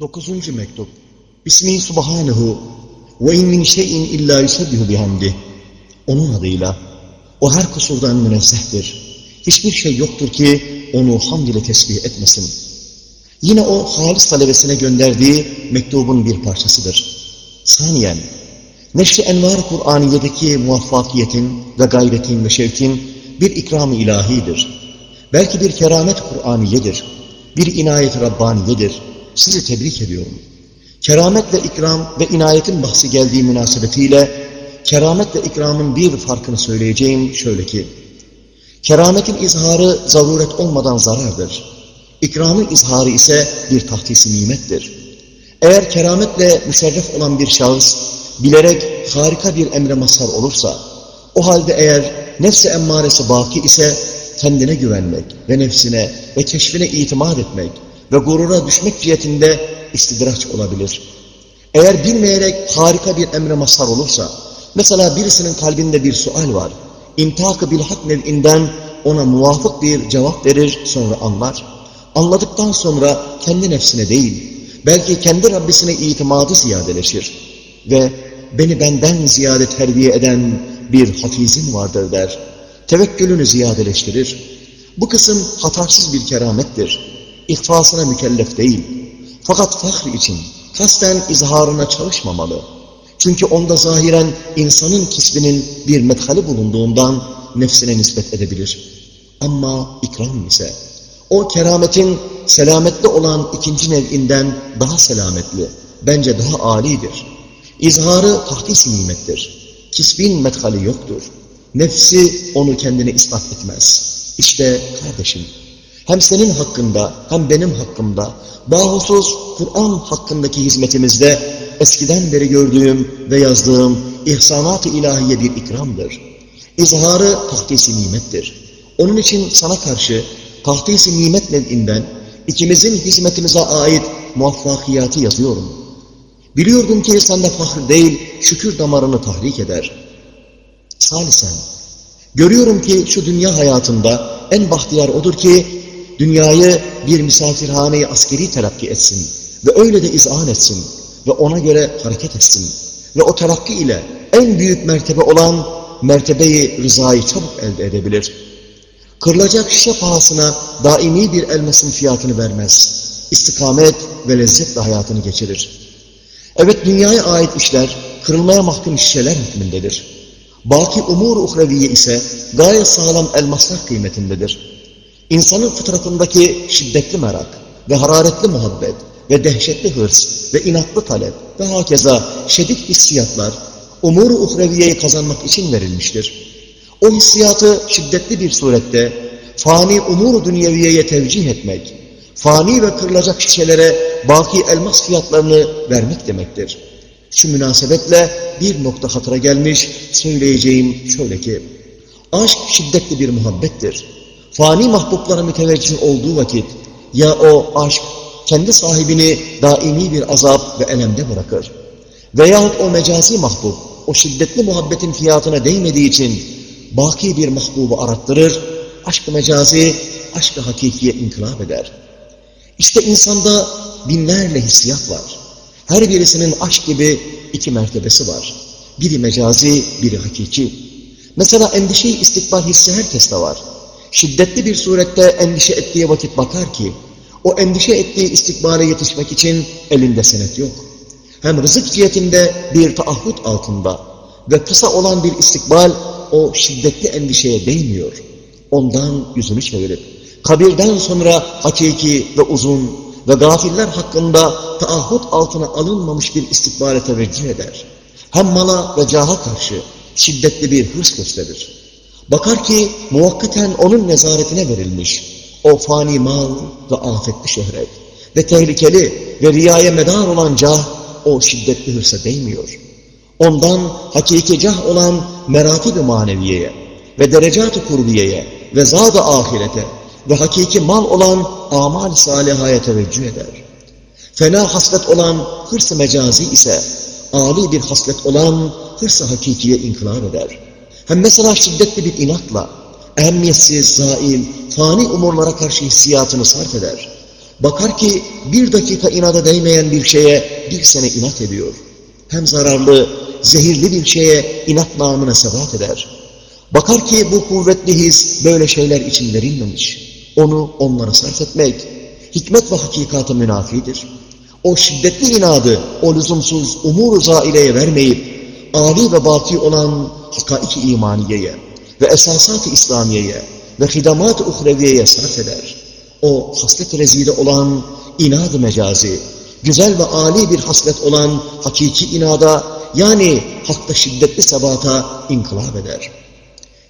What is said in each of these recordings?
Dokuzuncu mektup. Bismihi subhanehu ve in min şeyin illa yusabbihu bihamdih. Onun adıyla. O her kusurdan münezzehtir. Hiçbir şey yoktur ki onu hamd ile tesbih etmesin. Yine o halis talebesine gönderdiği mektubun bir parçasıdır. Saniyen, Neşri Envar-ı Kur'aniye'deki muvaffakiyetin ve gayretin ve şevkin bir ikram-ı ilahidir. Belki bir keramet Kur'aniyedir. Bir inayet Rabbaniyedir. Sizi tebrik ediyorum. Keramet ve ikram ve inayetin bahsi geldiği münasebetiyle keramet ve ikramın bir farkını söyleyeceğim şöyle ki kerametin izharı zaruret olmadan zarardır. İkramın izharı ise bir tahtisi nimettir. Eğer kerametle müşerref olan bir şahıs bilerek harika bir emre mazhar olursa o halde eğer nefsi emmaresi baki ise kendine güvenmek ve nefsine ve keşfine itimat etmek ve gurura düşmek cihetinde istidraç olabilir. Eğer bilmeyerek harika bir emre mazhar olursa, mesela birisinin kalbinde bir sual var, intak-ı bilhak nev'inden ona muvafık bir cevap verir, sonra anlar. Anladıktan sonra kendi nefsine değil, belki kendi Rabbisine itimadı ziyadeleşir. Ve beni benden ziyade terbiye eden bir hafizim vardır der. Tevekkülünü ziyadeleştirir. Bu kısım hatasız bir keramettir. İhfasına mükellef değil. Fakat fahr için kasten izharına çalışmamalı. Çünkü onda zahiren insanın kisbinin bir methali bulunduğundan nefsine nispet edebilir. Ama ikram ise o kerametin selametli olan ikinci nev'inden daha selametli, bence daha âlidir. İzharı tahdis-i nimettir. Kisbin methali yoktur. Nefsi onu kendine ispat etmez. İşte kardeşim, hem senin hakkında hem benim hakkımda, bahusus Kur'an hakkındaki hizmetimizde eskiden beri gördüğüm ve yazdığım ihsanat-ı ilahiye bir ikramdır. İzharı tahdis-i nimettir. Onun için sana karşı tahdis-i nimet nev'inden ikimizin hizmetimize ait muvaffakiyatı yazıyorum. Biliyordum ki sende fahr değil, şükür damarını tahrik eder. Salisen, görüyorum ki şu dünya hayatında en bahtiyar odur ki dünyayı bir misafirhaneyi askeri telakki etsin ve öyle de izan etsin ve ona göre hareket etsin ve o telakki ile en büyük mertebe olan mertebeyi rızayı çabuk elde edebilir. Kırılacak şişe pahasına daimi bir elmasın fiyatını vermez. İstikamet ve lezzetle hayatını geçirir. Evet dünyaya ait işler kırılmaya mahkum şişeler hükmündedir. Baki umur uhreviye ise gayet sağlam elmaslar kıymetindedir. İnsanın fıtratındaki şiddetli merak ve hararetli muhabbet ve dehşetli hırs ve inatlı talep ve hakeza şiddet hissiyatlar umur-u uhreviyeyi kazanmak için verilmiştir. O hissiyatı şiddetli bir surette fani umur-u dünyeviyeye tevcih etmek, fani ve kırılacak şişelere baki elmas fiyatlarını vermek demektir. Şu münasebetle bir nokta hatıra gelmiş, söyleyeceğim şöyle ki, aşk şiddetli bir muhabbettir. Fani mahbublara müteveccih olduğu vakit, ya o aşk kendi sahibini daimi bir azap ve elemde bırakır. Veyahut o mecazi mahbub, o şiddetli muhabbetin fiyatına değmediği için baki bir mahbubu arattırır, aşk-ı mecazi, aşk-ı hakikiye inkılap eder. İşte insanda binlerle hissiyat var. Her birisinin aşk gibi iki mertebesi var. Biri mecazi, biri hakiki. Mesela endişeyi istikbal hissi herkeste var. Şiddetli bir surette endişe ettiği vakit bakar ki, o endişe ettiği istikbale yetişmek için elinde senet yok. Hem rızık cihetinde bir taahhüt altında ve kısa olan bir istikbal o şiddetli endişeye değmiyor. Ondan yüzünü çevirip, kabirden sonra hakiki ve uzun ve gafiller hakkında taahhüt altına alınmamış bir istikbale teveccüh eder. Hem mala ve caha karşı şiddetli bir hırs gösterir. Bakar ki muvakkaten onun nezaretine verilmiş o fani mal ve afetli şöhret ve tehlikeli ve riyaya medar olan cah o şiddetli hırsa değmiyor. Ondan hakiki cah olan meratib-i maneviyeye ve derecat-ı kurbiyeye ve zat-ı ahirete ve hakiki mal olan amal salihaya teveccüh eder. Fena haslet olan hırs-ı mecazi ise âli bir haslet olan hırs-ı hakikiye inkılap eder. Hem mesela şiddetli bir inatla, ehemmiyetsiz, zail, fani umurlara karşı hissiyatını sarf eder. Bakar ki bir dakika inada değmeyen bir şeye bir sene inat ediyor. Hem zararlı, zehirli bir şeye inat namına sebat eder. Bakar ki bu kuvvetli his böyle şeyler için verilmemiş. Onu onlara sarf etmek, hikmet ve hakikata münafidir. O şiddetli inadı, o lüzumsuz umur-u zaileye vermeyip, âli ve baki olan hakaiki imaniyeye ve esasat-ı İslamiye'ye ve hidamat-ı uhreviyeye sarf eder. O haslet rezide olan inad-ı mecazi, güzel ve âli bir haslet olan hakiki inada, yani hakta şiddetli sabata inkılap eder.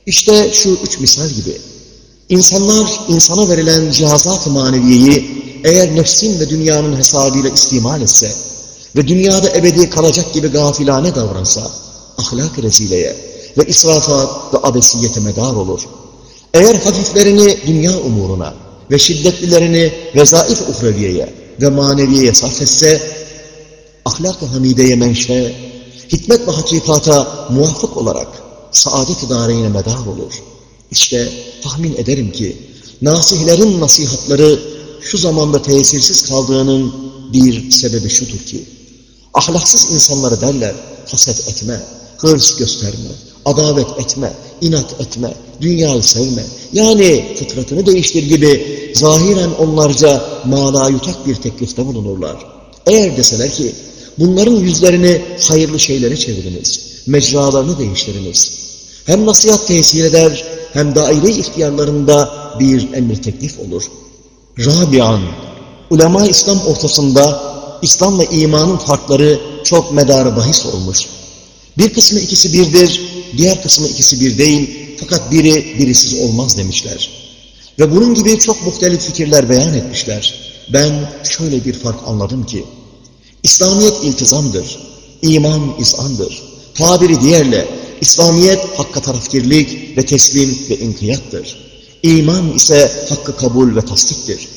İşte şu üç misal gibi. İnsanlar insana verilen cihazat-ı maneviyeyi eğer nefsin ve dünyanın hesabıyla istimal etse ve dünyada ebedi kalacak gibi gafilane davransa, ahlak rezileye ve israfat ve abesiyete medar olur. Eğer hafiflerini dünya umuruna ve şiddetlilerini vezaif uhreviyeye ve maneviyeye sarf etse, ahlak-ı hamideye menşe, hikmet ve hakikata muvaffak olarak saadet-i dareyine medar olur. İşte tahmin ederim ki, nasihlerin nasihatları şu zamanda tesirsiz kaldığının bir sebebi şudur ki, ahlaksız insanları derler, haset etme, hırs gösterme, adavet etme, inat etme, dünyayı sevme, yani fıtratını değiştir gibi zahiren onlarca mana yutak bir teklifte bulunurlar. Eğer deseler ki, bunların yüzlerini hayırlı şeylere çeviriniz, mecralarını değiştiriniz. Hem nasihat tesir eder, hem daire ihtiyarlarında bir emir teklif olur. Rabian, ulema İslam ortasında İslam ve imanın farkları çok medarı bahis olmuş. Bir kısmı ikisi birdir, diğer kısmı ikisi bir değil, fakat biri birisiz olmaz demişler. Ve bunun gibi çok muhtelif fikirler beyan etmişler. Ben şöyle bir fark anladım ki, İslamiyet iltizamdır, iman izandır. Tabiri diğerle, İslamiyet hakka tarafkirlik ve teslim ve inkiyattır. İman ise hakkı kabul ve tasdiktir.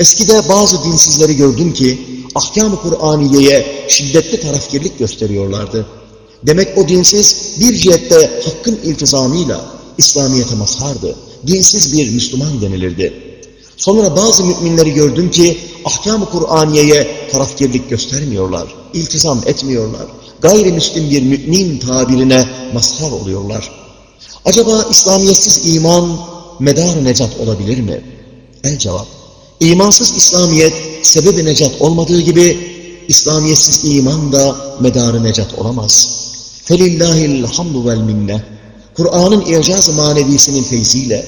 Eskide bazı dinsizleri gördüm ki ahkam-ı Kur'aniye'ye şiddetli tarafkirlik gösteriyorlardı. Demek o dinsiz bir cihette hakkın iltizamıyla İslamiyet'e mazhardı. Dinsiz bir Müslüman denilirdi. Sonra bazı müminleri gördüm ki ahkam-ı Kur'aniye'ye tarafkirlik göstermiyorlar, iltizam etmiyorlar. Gayrimüslim bir mümin tabirine mazhar oluyorlar. Acaba İslamiyetsiz iman medar necat olabilir mi? El cevap. İmansız İslamiyet sebebi necat olmadığı gibi İslamiyetsiz iman da medarı necat olamaz. Hamdu vel minne. Kur'an'ın icaz-ı manevisinin feyziyle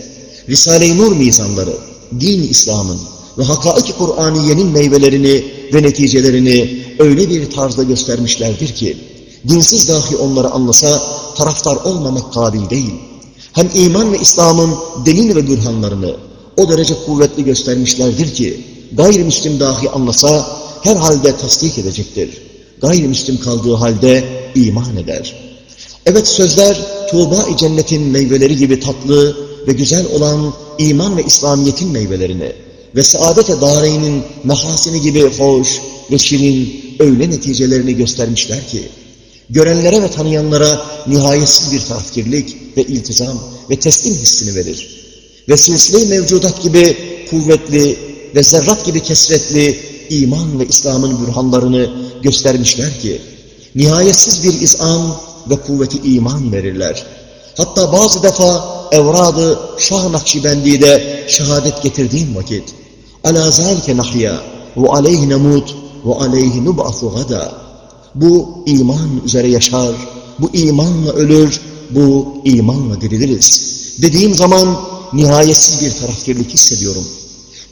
Risale-i Nur mizanları, din İslam'ın ve hakaiki Kur'aniyenin meyvelerini ve neticelerini öyle bir tarzda göstermişlerdir ki dinsiz dahi onları anlasa taraftar olmamak kabil değil hem iman ve İslam'ın delil ve bürhanlarını o derece kuvvetli göstermişlerdir ki gayrimüslim dahi anlasa herhalde tasdik edecektir. Gayrimüslim kaldığı halde iman eder. Evet sözler Tuğba-i Cennet'in meyveleri gibi tatlı ve güzel olan iman ve İslamiyet'in meyvelerini ve saadet-e dareynin mehasini gibi hoş ve şirin öyle neticelerini göstermişler ki görenlere ve tanıyanlara nihayetsiz bir tarafkirlik ve iltizam ve teslim hissini verir. Ve silsile mevcudat gibi kuvvetli ve zerrat gibi kesretli iman ve İslam'ın bürhanlarını göstermişler ki, nihayetsiz bir izan ve kuvveti iman verirler. Hatta bazı defa evradı Şah Nakşibendi'de şehadet getirdiğim vakit, alâ zâlike nahya ve aleyhi nemut ve aleyhi nub'athu gada. Bu iman üzere yaşar, bu imanla ölür, bu imanla diriliriz. Dediğim zaman nihayetsiz bir tarafkirlik hissediyorum.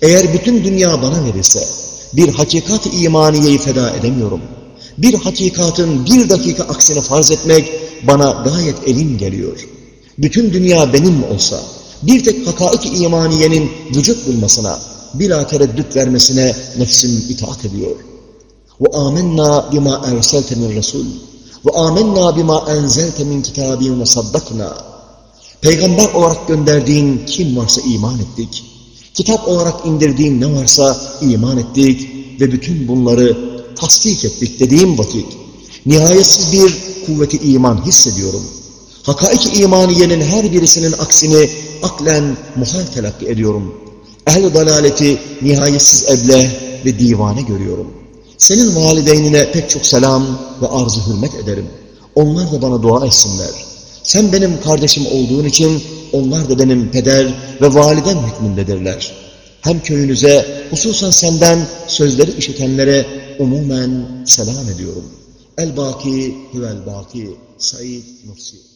Eğer bütün dünya bana verirse, bir hakikat-ı imaniyeyi feda edemiyorum. Bir hakikatın bir dakika aksini farz etmek bana gayet elim geliyor. Bütün dünya benim olsa, bir tek hakaik-i imaniyenin vücut bulmasına, bila tereddüt vermesine nefsim itaat ediyor. وآمنا بما أرسلت من رسول وآمنا بما أنزلت من kitabin ve Peygamber olarak gönderdiğin kim varsa iman ettik. Kitap olarak indirdiğin ne varsa iman ettik ve bütün bunları tasdik ettik dediğim vakit nihayetsiz bir kuvveti iman hissediyorum. Hakaik imaniyenin her birisinin aksini aklen muhal telakki ediyorum. Ehl-i dalaleti nihayetsiz eble ve divane görüyorum. Senin valideynine pek çok selam ve arz hürmet ederim. Onlar da bana dua etsinler. Sen benim kardeşim olduğun için onlar da benim peder ve validen hükmündedirler. Hem köyünüze, hususen senden sözleri işitenlere umumen selam ediyorum. El-Baki, Hüvel-Baki, Said Nursi.